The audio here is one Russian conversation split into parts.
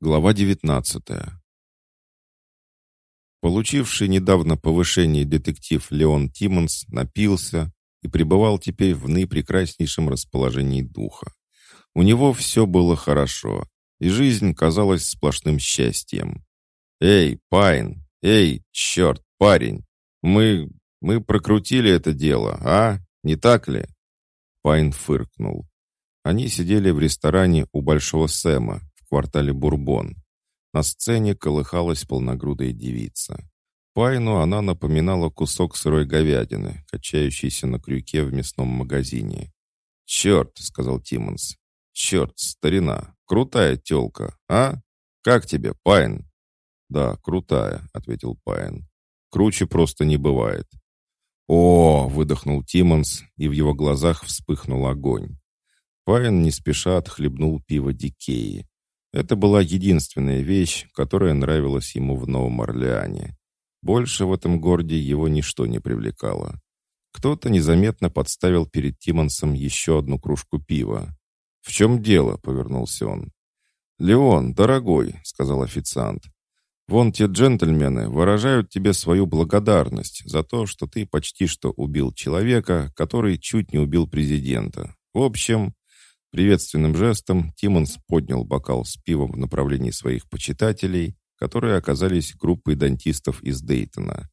Глава 19 Получивший недавно повышение детектив Леон Тиммонс напился и пребывал теперь в наипрекраснейшем расположении духа. У него все было хорошо, и жизнь казалась сплошным счастьем. «Эй, Пайн! Эй, черт, парень! Мы... мы прокрутили это дело, а? Не так ли?» Пайн фыркнул. Они сидели в ресторане у Большого Сэма, квартале Бурбон. На сцене колыхалась полногрудая девица. Пайну она напоминала кусок сырой говядины, качающийся на крюке в мясном магазине. «Черт!» — сказал Тиммонс. «Черт, старина! Крутая тёлка, а? Как тебе, Пайн?» «Да, крутая», — ответил Пайн. «Круче просто не бывает». «О!» — выдохнул Тиммонс, и в его глазах вспыхнул огонь. Пайн не спеша отхлебнул пиво Дикеи. Это была единственная вещь, которая нравилась ему в Новом Орлеане. Больше в этом городе его ничто не привлекало. Кто-то незаметно подставил перед Тимонсом еще одну кружку пива. «В чем дело?» — повернулся он. «Леон, дорогой», — сказал официант, — «вон те джентльмены выражают тебе свою благодарность за то, что ты почти что убил человека, который чуть не убил президента. В общем, Приветственным жестом Тимонс поднял бокал с пивом в направлении своих почитателей, которые оказались группой дантистов из Дейтона.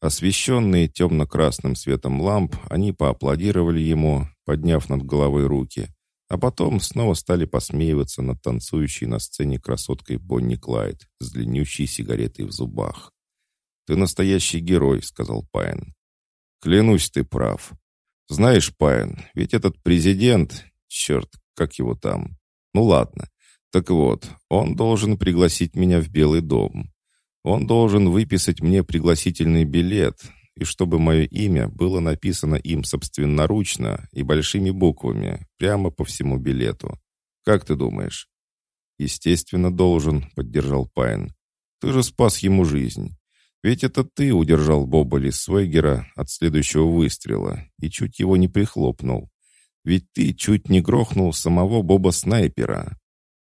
Освещенные темно-красным светом ламп, они поаплодировали ему, подняв над головой руки, а потом снова стали посмеиваться над танцующей на сцене красоткой Бонни Клайд с длиннющей сигаретой в зубах. «Ты настоящий герой», — сказал Пайн. «Клянусь, ты прав. Знаешь, Пайн, ведь этот президент, Черт, как его там? Ну ладно. Так вот, он должен пригласить меня в Белый дом. Он должен выписать мне пригласительный билет, и чтобы мое имя было написано им собственноручно и большими буквами, прямо по всему билету. Как ты думаешь? Естественно, должен, поддержал Пайн. Ты же спас ему жизнь. Ведь это ты удержал Боба Лисвейгера от следующего выстрела и чуть его не прихлопнул. Ведь ты чуть не грохнул самого Боба-снайпера».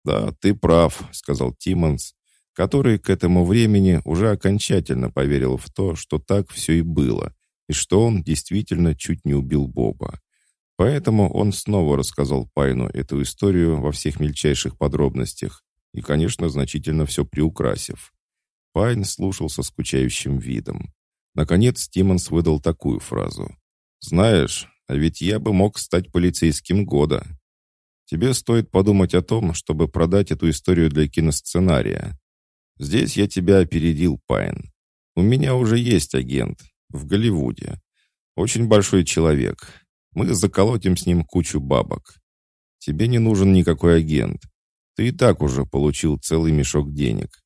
«Да, ты прав», — сказал Тиммонс, который к этому времени уже окончательно поверил в то, что так все и было, и что он действительно чуть не убил Боба. Поэтому он снова рассказал Пайну эту историю во всех мельчайших подробностях и, конечно, значительно все приукрасив. Пайн слушал со скучающим видом. Наконец Тиммонс выдал такую фразу. «Знаешь, а ведь я бы мог стать полицейским года. Тебе стоит подумать о том, чтобы продать эту историю для киносценария. Здесь я тебя опередил, Пайн. У меня уже есть агент в Голливуде. Очень большой человек. Мы заколотим с ним кучу бабок. Тебе не нужен никакой агент. Ты и так уже получил целый мешок денег.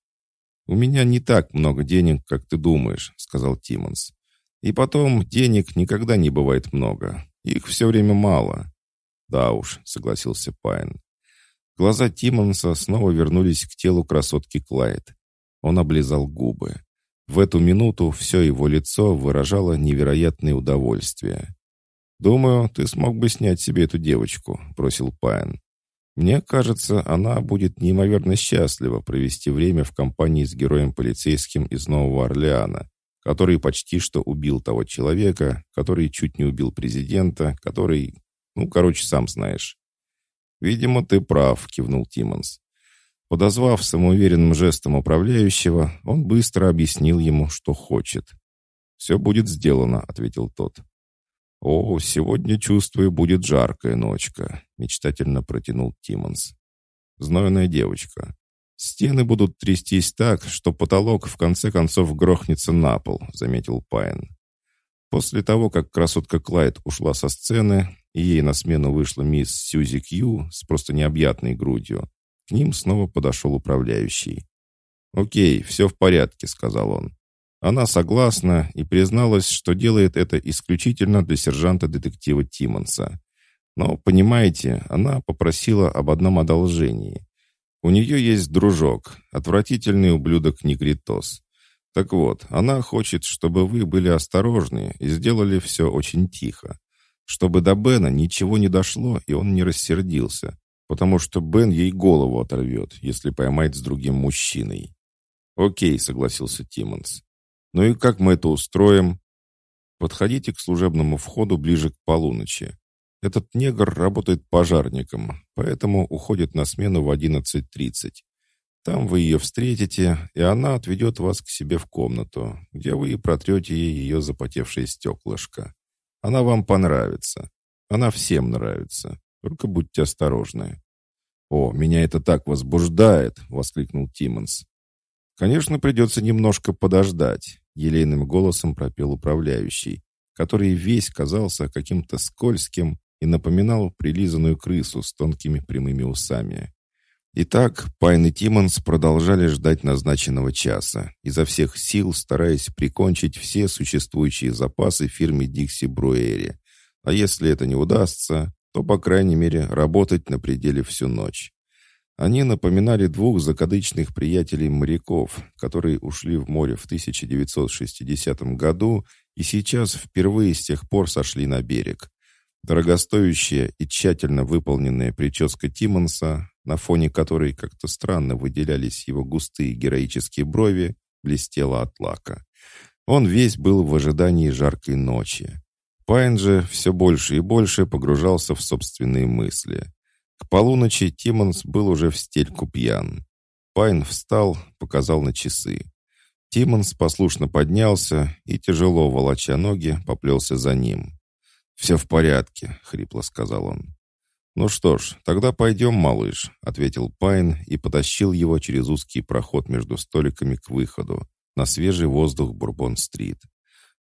«У меня не так много денег, как ты думаешь», — сказал Тиммонс. «И потом, денег никогда не бывает много. Их все время мало. Да уж, согласился Пайн. Глаза Тиммонса снова вернулись к телу красотки Клайд. Он облизал губы. В эту минуту все его лицо выражало невероятное удовольствие. «Думаю, ты смог бы снять себе эту девочку», — бросил Пайн. «Мне кажется, она будет неимоверно счастлива провести время в компании с героем полицейским из Нового Орлеана, который почти что убил того человека, который чуть не убил президента, который... Ну, короче, сам знаешь. «Видимо, ты прав», — кивнул Тиммонс. Подозвав самоуверенным жестом управляющего, он быстро объяснил ему, что хочет. «Все будет сделано», — ответил тот. «О, сегодня, чувствую, будет жаркая ночка», — мечтательно протянул Тиммонс. «Знойная девочка. «Стены будут трястись так, что потолок в конце концов грохнется на пол», — заметил Пайн. После того, как красотка Клайд ушла со сцены, и ей на смену вышла мисс Сьюзи Кью с просто необъятной грудью, к ним снова подошел управляющий. «Окей, все в порядке», — сказал он. Она согласна и призналась, что делает это исключительно для сержанта-детектива Тиммонса. Но, понимаете, она попросила об одном одолжении. У нее есть дружок, отвратительный ублюдок Негритос. Так вот, она хочет, чтобы вы были осторожны и сделали все очень тихо. Чтобы до Бена ничего не дошло, и он не рассердился. потому что Бен ей голову оторвет, если поймает с другим мужчиной. «Окей», — согласился Тиммонс. «Ну и как мы это устроим?» «Подходите к служебному входу ближе к полуночи. Этот негр работает пожарником, поэтому уходит на смену в 11.30. Там вы ее встретите, и она отведет вас к себе в комнату, где вы и протрете ей ее запотевшее стеклышко. Она вам понравится. Она всем нравится. Только будьте осторожны». «О, меня это так возбуждает!» — воскликнул Тиммонс. «Конечно, придется немножко подождать», — елейным голосом пропел управляющий, который весь казался каким-то скользким и напоминал прилизанную крысу с тонкими прямыми усами. Итак, Пайн и Тиммонс продолжали ждать назначенного часа, изо всех сил стараясь прикончить все существующие запасы фирмы Дикси Бруэри. А если это не удастся, то, по крайней мере, работать на пределе всю ночь. Они напоминали двух закадычных приятелей-моряков, которые ушли в море в 1960 году и сейчас впервые с тех пор сошли на берег. Дорогостоящая и тщательно выполненная прическа Тиммонса, на фоне которой как-то странно выделялись его густые героические брови, блестела от лака. Он весь был в ожидании жаркой ночи. Пайн же все больше и больше погружался в собственные мысли. К полуночи Тиммонс был уже в стельку пьян. Пайн встал, показал на часы. Тиммонс послушно поднялся и, тяжело волоча ноги, поплелся за ним. «Все в порядке», — хрипло сказал он. «Ну что ж, тогда пойдем, малыш», — ответил Пайн и потащил его через узкий проход между столиками к выходу, на свежий воздух Бурбон-стрит.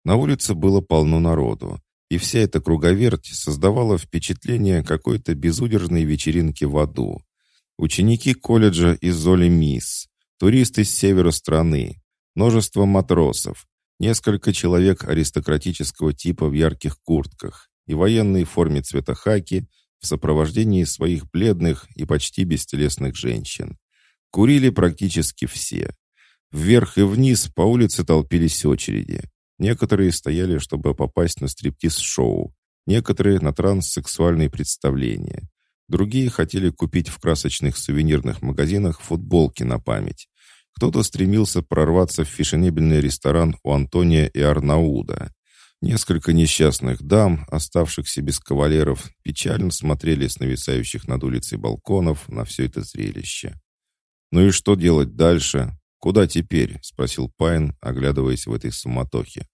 На улице было полно народу, и вся эта круговерть создавала впечатление какой-то безудержной вечеринки в аду. Ученики колледжа из Золи Мисс, туристы с севера страны, множество матросов, несколько человек аристократического типа в ярких куртках и военной форме цвета хаки в сопровождении своих бледных и почти бестелесных женщин. Курили практически все. Вверх и вниз по улице толпились очереди. Некоторые стояли, чтобы попасть на стриптиз-шоу, некоторые на транссексуальные представления. Другие хотели купить в красочных сувенирных магазинах футболки на память. Кто-то стремился прорваться в фешенебельный ресторан у Антония и Арнауда. Несколько несчастных дам, оставшихся без кавалеров, печально смотрели с нависающих над улицей балконов на все это зрелище. «Ну и что делать дальше?» «Куда теперь?» — спросил Пайн, оглядываясь в этой суматохе.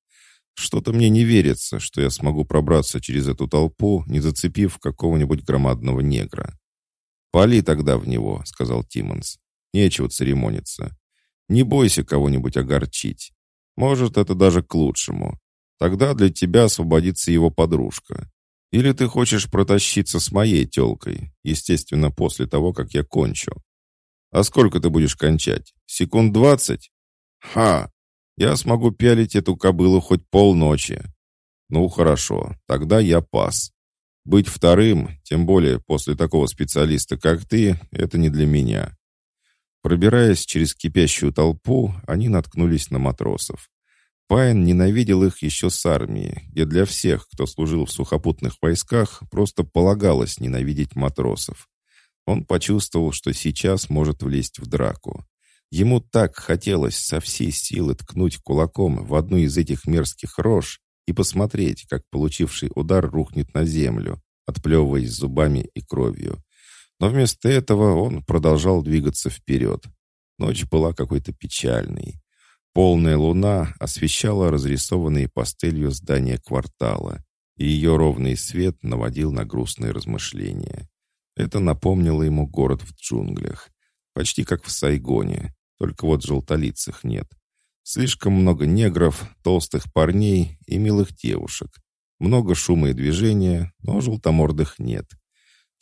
«Что-то мне не верится, что я смогу пробраться через эту толпу, не зацепив какого-нибудь громадного негра». «Пали тогда в него», — сказал Тиммонс. «Нечего церемониться. Не бойся кого-нибудь огорчить. Может, это даже к лучшему. Тогда для тебя освободится его подружка. Или ты хочешь протащиться с моей телкой, естественно, после того, как я кончу. А сколько ты будешь кончать? Секунд двадцать? Ха! Я смогу пялить эту кобылу хоть полночи. Ну, хорошо, тогда я пас. Быть вторым, тем более после такого специалиста, как ты, это не для меня. Пробираясь через кипящую толпу, они наткнулись на матросов. Пайн ненавидел их еще с армии, где для всех, кто служил в сухопутных войсках, просто полагалось ненавидеть матросов. Он почувствовал, что сейчас может влезть в драку. Ему так хотелось со всей силы ткнуть кулаком в одну из этих мерзких рож и посмотреть, как получивший удар рухнет на землю, отплевываясь зубами и кровью. Но вместо этого он продолжал двигаться вперед. Ночь была какой-то печальной. Полная луна освещала разрисованные пастелью здания квартала, и ее ровный свет наводил на грустные размышления. Это напомнило ему город в джунглях. Почти как в Сайгоне, только вот желтолицых нет. Слишком много негров, толстых парней и милых девушек. Много шума и движения, но желтомордых нет.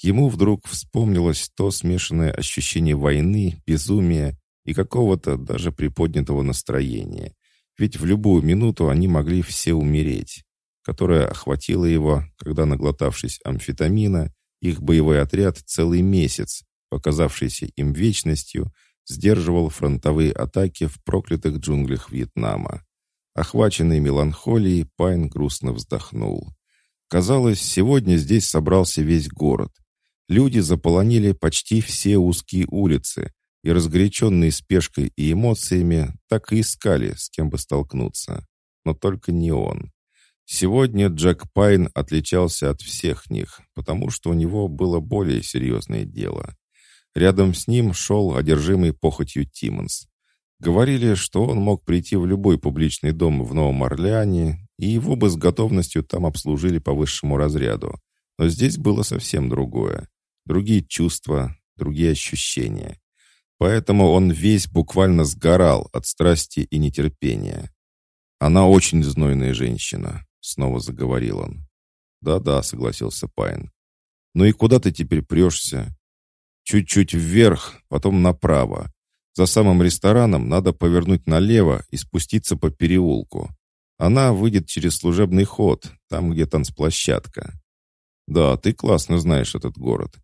Ему вдруг вспомнилось то смешанное ощущение войны, безумия и какого-то даже приподнятого настроения. Ведь в любую минуту они могли все умереть, которое охватило его, когда, наглотавшись амфетамина, их боевой отряд целый месяц, показавшийся им вечностью, сдерживал фронтовые атаки в проклятых джунглях Вьетнама. Охваченный меланхолией, Пайн грустно вздохнул. Казалось, сегодня здесь собрался весь город. Люди заполонили почти все узкие улицы, и разгоряченные спешкой и эмоциями так и искали, с кем бы столкнуться. Но только не он. Сегодня Джек Пайн отличался от всех них, потому что у него было более серьезное дело. Рядом с ним шел одержимый похотью Тиммонс. Говорили, что он мог прийти в любой публичный дом в Новом Орлеане, и его бы с готовностью там обслужили по высшему разряду. Но здесь было совсем другое. Другие чувства, другие ощущения. Поэтому он весь буквально сгорал от страсти и нетерпения. «Она очень знойная женщина», — снова заговорил он. «Да-да», — согласился Пайн. «Ну и куда ты теперь прешься?» «Чуть-чуть вверх, потом направо. За самым рестораном надо повернуть налево и спуститься по переулку. Она выйдет через служебный ход, там, где танцплощадка. Да, ты классно знаешь этот город.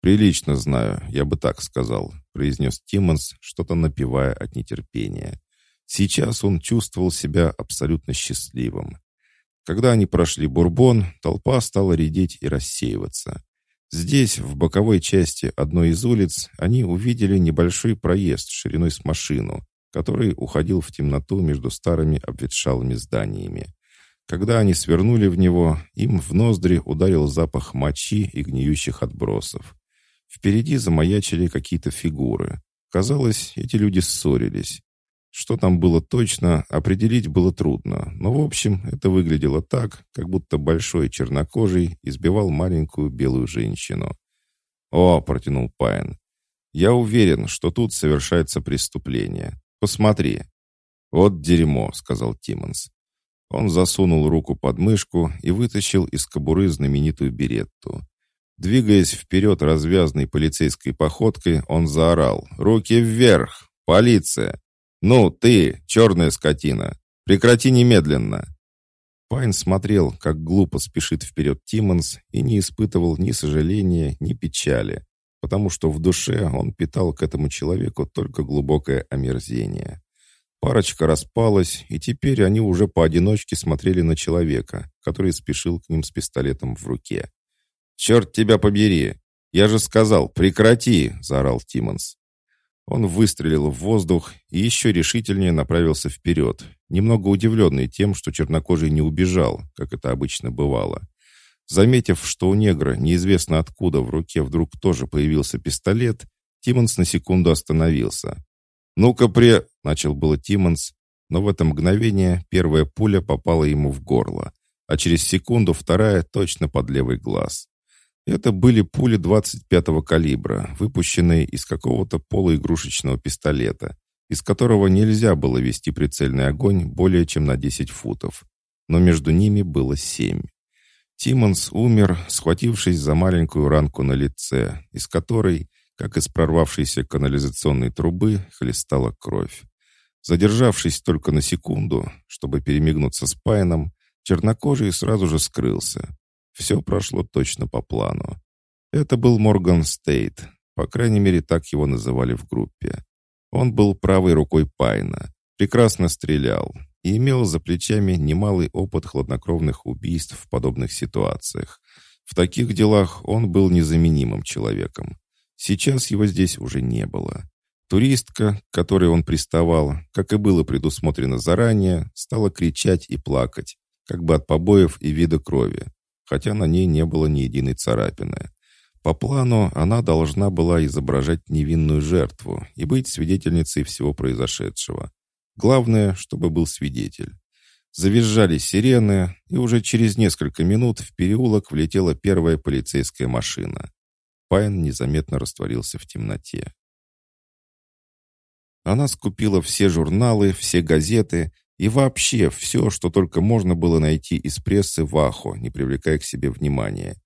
«Прилично знаю, я бы так сказал», — произнес Тиммонс, что-то напевая от нетерпения. Сейчас он чувствовал себя абсолютно счастливым. Когда они прошли Бурбон, толпа стала редеть и рассеиваться. Здесь, в боковой части одной из улиц, они увидели небольшой проезд шириной с машину, который уходил в темноту между старыми обветшалыми зданиями. Когда они свернули в него, им в ноздри ударил запах мочи и гниющих отбросов. Впереди замаячили какие-то фигуры. Казалось, эти люди ссорились. Что там было точно, определить было трудно, но, в общем, это выглядело так, как будто большой чернокожий избивал маленькую белую женщину. «О!» — протянул Пайн. «Я уверен, что тут совершается преступление. Посмотри». «Вот дерьмо», — сказал Тиммонс. Он засунул руку под мышку и вытащил из кобуры знаменитую беретту. Двигаясь вперед развязной полицейской походкой, он заорал «Руки вверх! Полиция! Ну, ты, черная скотина! Прекрати немедленно!» Пайн смотрел, как глупо спешит вперед Тиммонс и не испытывал ни сожаления, ни печали, потому что в душе он питал к этому человеку только глубокое омерзение. Парочка распалась, и теперь они уже поодиночке смотрели на человека, который спешил к ним с пистолетом в руке. «Черт тебя побери! Я же сказал, прекрати!» — заорал Тиммонс. Он выстрелил в воздух и еще решительнее направился вперед, немного удивленный тем, что чернокожий не убежал, как это обычно бывало. Заметив, что у негра неизвестно откуда в руке вдруг тоже появился пистолет, Тиммонс на секунду остановился. «Ну-ка, пре...» — начал было Тиммонс, но в это мгновение первая пуля попала ему в горло, а через секунду вторая точно под левый глаз. Это были пули 25-го калибра, выпущенные из какого-то полуигрушечного пистолета, из которого нельзя было вести прицельный огонь более чем на 10 футов. Но между ними было семь. Тиммонс умер, схватившись за маленькую ранку на лице, из которой, как из прорвавшейся канализационной трубы, хлестала кровь. Задержавшись только на секунду, чтобы перемигнуться с Пайном, чернокожий сразу же скрылся. Все прошло точно по плану. Это был Морган Стейт, по крайней мере, так его называли в группе. Он был правой рукой Пайна, прекрасно стрелял и имел за плечами немалый опыт хладнокровных убийств в подобных ситуациях. В таких делах он был незаменимым человеком. Сейчас его здесь уже не было. Туристка, к которой он приставал, как и было предусмотрено заранее, стала кричать и плакать, как бы от побоев и вида крови хотя на ней не было ни единой царапины. По плану она должна была изображать невинную жертву и быть свидетельницей всего произошедшего. Главное, чтобы был свидетель. Завизжали сирены, и уже через несколько минут в переулок влетела первая полицейская машина. Пайн незаметно растворился в темноте. Она скупила все журналы, все газеты и вообще все, что только можно было найти из прессы в Ахо, не привлекая к себе внимания.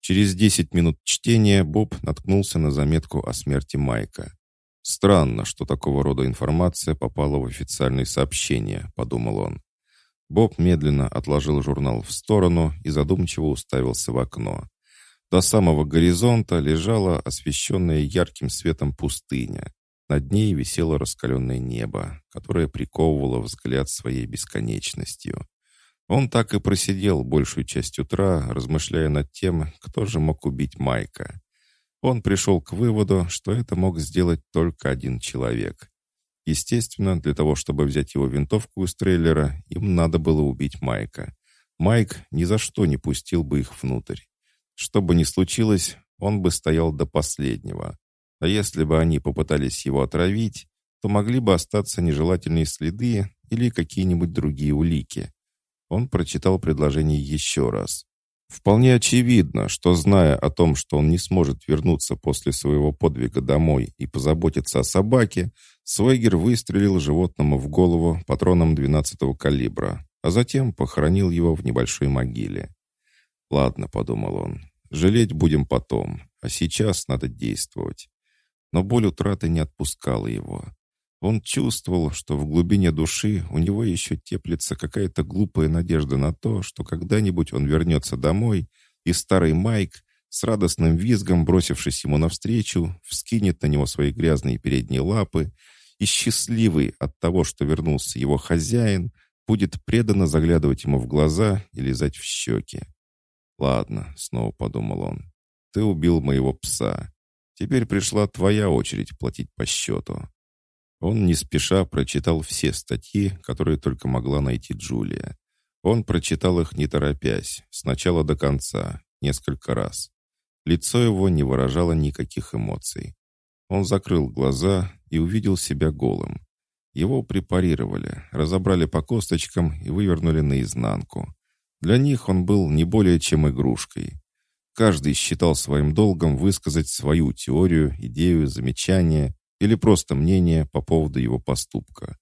Через 10 минут чтения Боб наткнулся на заметку о смерти Майка. «Странно, что такого рода информация попала в официальные сообщения», — подумал он. Боб медленно отложил журнал в сторону и задумчиво уставился в окно. До самого горизонта лежала освещенная ярким светом пустыня. Над ней висело раскаленное небо, которое приковывало взгляд своей бесконечностью. Он так и просидел большую часть утра, размышляя над тем, кто же мог убить Майка. Он пришел к выводу, что это мог сделать только один человек. Естественно, для того, чтобы взять его винтовку из трейлера, им надо было убить Майка. Майк ни за что не пустил бы их внутрь. Что бы ни случилось, он бы стоял до последнего. А если бы они попытались его отравить, то могли бы остаться нежелательные следы или какие-нибудь другие улики. Он прочитал предложение еще раз. Вполне очевидно, что, зная о том, что он не сможет вернуться после своего подвига домой и позаботиться о собаке, Свегер выстрелил животному в голову патроном 12-го калибра, а затем похоронил его в небольшой могиле. «Ладно», — подумал он, — «жалеть будем потом, а сейчас надо действовать». Но боль утраты не отпускала его. Он чувствовал, что в глубине души у него еще теплится какая-то глупая надежда на то, что когда-нибудь он вернется домой, и старый Майк, с радостным визгом бросившись ему навстречу, вскинет на него свои грязные передние лапы, и счастливый от того, что вернулся его хозяин, будет преданно заглядывать ему в глаза и лизать в щеки. «Ладно», — снова подумал он, — «ты убил моего пса. Теперь пришла твоя очередь платить по счету». Он не спеша прочитал все статьи, которые только могла найти Джулия. Он прочитал их не торопясь, с начала до конца, несколько раз. Лицо его не выражало никаких эмоций. Он закрыл глаза и увидел себя голым. Его препарировали, разобрали по косточкам и вывернули наизнанку. Для них он был не более чем игрушкой. Каждый считал своим долгом высказать свою теорию, идею, замечание, или просто мнение по поводу его поступка.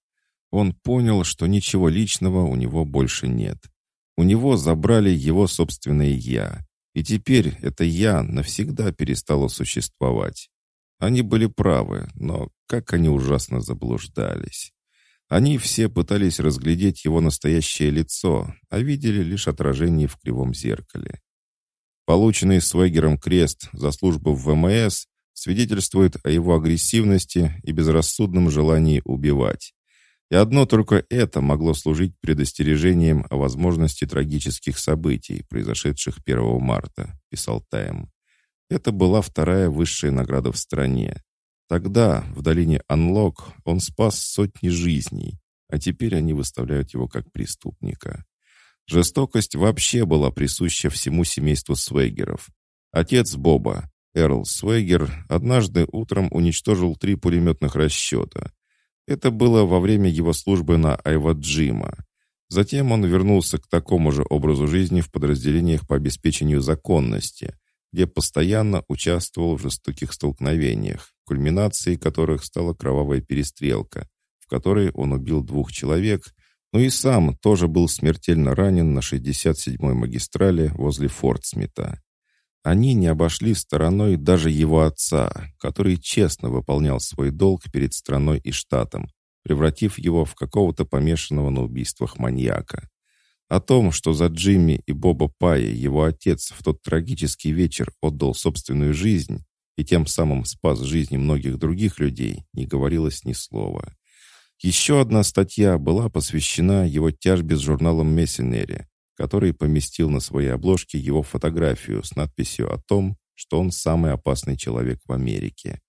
Он понял, что ничего личного у него больше нет. У него забрали его собственное «я», и теперь это «я» навсегда перестало существовать. Они были правы, но как они ужасно заблуждались. Они все пытались разглядеть его настоящее лицо, а видели лишь отражение в кривом зеркале. Полученный Свегером крест за службу в ВМС свидетельствует о его агрессивности и безрассудном желании убивать. И одно только это могло служить предостережением о возможности трагических событий, произошедших 1 марта, писал Тайм. Это была вторая высшая награда в стране. Тогда, в долине Анлок, он спас сотни жизней, а теперь они выставляют его как преступника. Жестокость вообще была присуща всему семейству Свейгеров. Отец Боба, Эрл Свегер однажды утром уничтожил три пулеметных расчета. Это было во время его службы на Айваджима. Затем он вернулся к такому же образу жизни в подразделениях по обеспечению законности, где постоянно участвовал в жестоких столкновениях, кульминацией которых стала кровавая перестрелка, в которой он убил двух человек, но и сам тоже был смертельно ранен на 67-й магистрали возле Фортсмита. Они не обошли стороной даже его отца, который честно выполнял свой долг перед страной и штатом, превратив его в какого-то помешанного на убийствах маньяка. О том, что за Джимми и Боба Пая его отец в тот трагический вечер отдал собственную жизнь и тем самым спас жизни многих других людей, не говорилось ни слова. Еще одна статья была посвящена его тяжбе с журналом «Мессенери», который поместил на своей обложке его фотографию с надписью о том, что он самый опасный человек в Америке.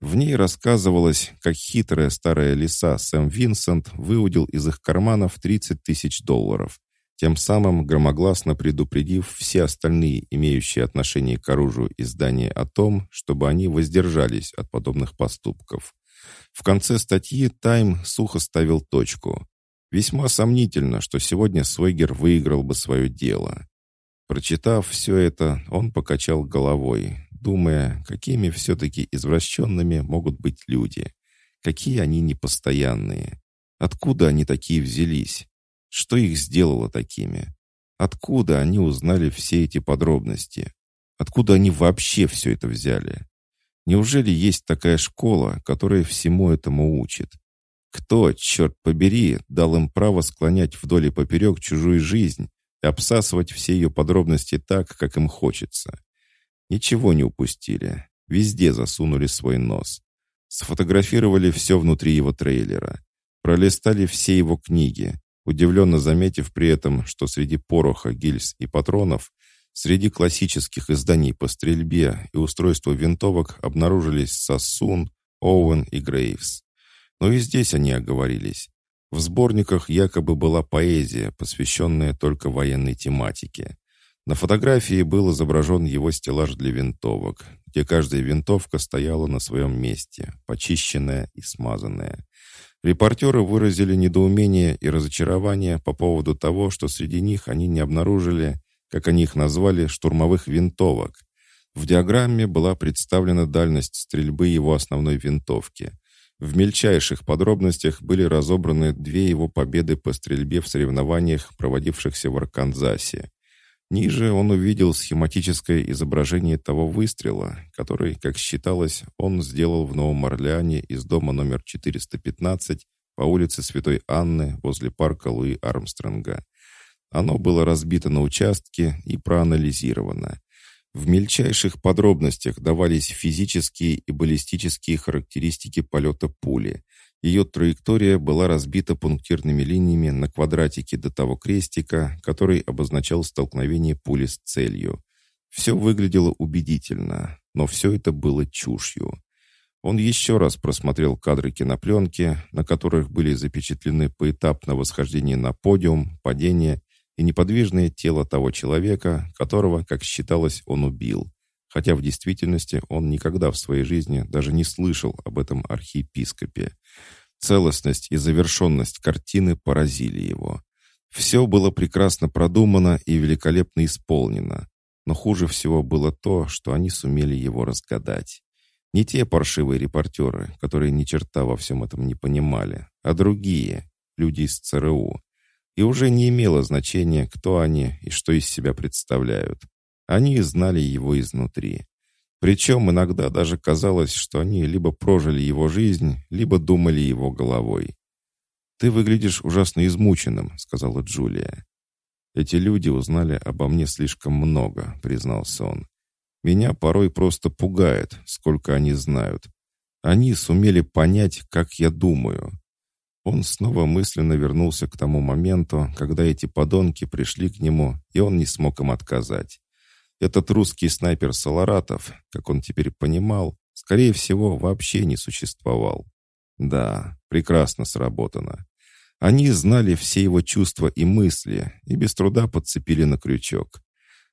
В ней рассказывалось, как хитрая старая лиса Сэм Винсент выудил из их карманов 30 тысяч долларов, тем самым громогласно предупредив все остальные, имеющие отношение к оружию издания о том, чтобы они воздержались от подобных поступков. В конце статьи «Тайм» сухо ставил точку. Весьма сомнительно, что сегодня Свегер выиграл бы свое дело. Прочитав все это, он покачал головой, думая, какими все-таки извращенными могут быть люди. Какие они непостоянные. Откуда они такие взялись? Что их сделало такими? Откуда они узнали все эти подробности? Откуда они вообще все это взяли? Неужели есть такая школа, которая всему этому учит? Кто, черт побери, дал им право склонять вдоль и поперек чужую жизнь и обсасывать все ее подробности так, как им хочется? Ничего не упустили. Везде засунули свой нос. Сфотографировали все внутри его трейлера. Пролистали все его книги, удивленно заметив при этом, что среди пороха, гильз и патронов Среди классических изданий по стрельбе и устройству винтовок обнаружились Сассун, Оуэн и Грейвс. Но и здесь они оговорились. В сборниках якобы была поэзия, посвященная только военной тематике. На фотографии был изображен его стеллаж для винтовок, где каждая винтовка стояла на своем месте, почищенная и смазанная. Репортеры выразили недоумение и разочарование по поводу того, что среди них они не обнаружили, как они их назвали, штурмовых винтовок. В диаграмме была представлена дальность стрельбы его основной винтовки. В мельчайших подробностях были разобраны две его победы по стрельбе в соревнованиях, проводившихся в Арканзасе. Ниже он увидел схематическое изображение того выстрела, который, как считалось, он сделал в Новом Орлеане из дома номер 415 по улице Святой Анны возле парка Луи Армстронга. Оно было разбито на участки и проанализировано. В мельчайших подробностях давались физические и баллистические характеристики полета пули, ее траектория была разбита пунктирными линиями на квадратике до того крестика, который обозначал столкновение пули с целью. Все выглядело убедительно, но все это было чушью. Он еще раз просмотрел кадры кинопленки, на которых были запечатлены поэтапно восхождение на подиум, падение и неподвижное тело того человека, которого, как считалось, он убил. Хотя в действительности он никогда в своей жизни даже не слышал об этом архиепископе. Целостность и завершенность картины поразили его. Все было прекрасно продумано и великолепно исполнено. Но хуже всего было то, что они сумели его разгадать. Не те паршивые репортеры, которые ни черта во всем этом не понимали, а другие, люди из ЦРУ. И уже не имело значения, кто они и что из себя представляют. Они знали его изнутри. Причем иногда даже казалось, что они либо прожили его жизнь, либо думали его головой. «Ты выглядишь ужасно измученным», — сказала Джулия. «Эти люди узнали обо мне слишком много», — признался он. «Меня порой просто пугает, сколько они знают. Они сумели понять, как я думаю». Он снова мысленно вернулся к тому моменту, когда эти подонки пришли к нему, и он не смог им отказать. Этот русский снайпер Саларатов, как он теперь понимал, скорее всего, вообще не существовал. Да, прекрасно сработано. Они знали все его чувства и мысли и без труда подцепили на крючок.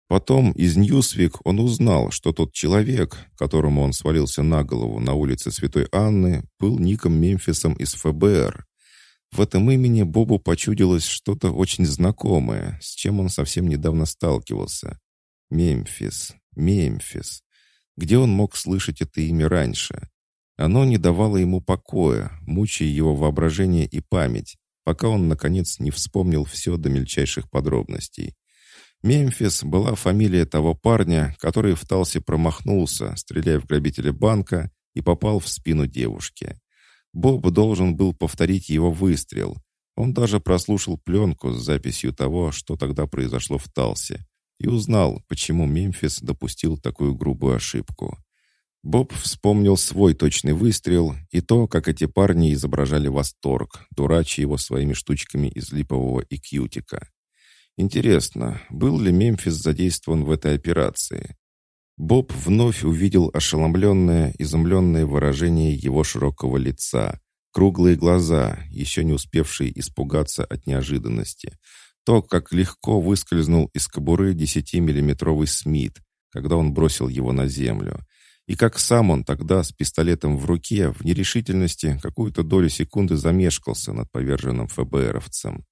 Потом из Ньюсвик он узнал, что тот человек, которому он свалился на голову на улице Святой Анны, был Ником Мемфисом из ФБР. В этом имени Бобу почудилось что-то очень знакомое, с чем он совсем недавно сталкивался. Мемфис, Мемфис. Где он мог слышать это имя раньше? Оно не давало ему покоя, мучая его воображение и память, пока он, наконец, не вспомнил все до мельчайших подробностей. Мемфис была фамилия того парня, который в Талсе промахнулся, стреляя в грабителя банка, и попал в спину девушки. Боб должен был повторить его выстрел. Он даже прослушал пленку с записью того, что тогда произошло в Талсе, и узнал, почему Мемфис допустил такую грубую ошибку. Боб вспомнил свой точный выстрел и то, как эти парни изображали восторг, дурачи его своими штучками из липового и кьютика. Интересно, был ли Мемфис задействован в этой операции? Боб вновь увидел ошеломленное, изумленное выражение его широкого лица, круглые глаза, еще не успевшие испугаться от неожиданности, то, как легко выскользнул из кобуры 10-миллиметровый Смит, когда он бросил его на землю. И как сам он тогда с пистолетом в руке в нерешительности какую-то долю секунды замешкался над поверженным ФБРовцем.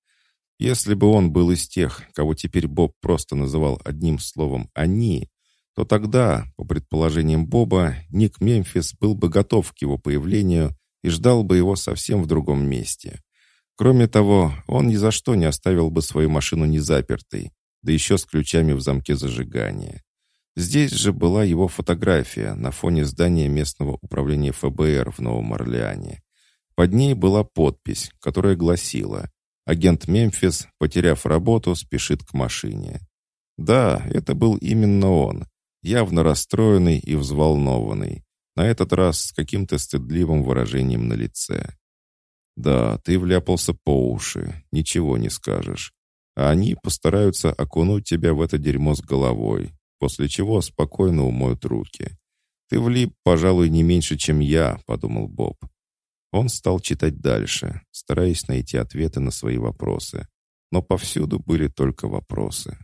Если бы он был из тех, кого теперь Боб просто называл одним словом «они», то тогда, по предположениям Боба, Ник Мемфис был бы готов к его появлению и ждал бы его совсем в другом месте. Кроме того, он ни за что не оставил бы свою машину незапертой, да еще с ключами в замке зажигания. Здесь же была его фотография на фоне здания местного управления ФБР в Новом Орлеане. Под ней была подпись, которая гласила «Агент Мемфис, потеряв работу, спешит к машине». Да, это был именно он, явно расстроенный и взволнованный, на этот раз с каким-то стыдливым выражением на лице. «Да, ты вляпался по уши, ничего не скажешь. а они постараются окунуть тебя в это дерьмо с головой, после чего спокойно умоют руки. «Ты влип, пожалуй, не меньше, чем я», — подумал Боб. Он стал читать дальше, стараясь найти ответы на свои вопросы. Но повсюду были только вопросы.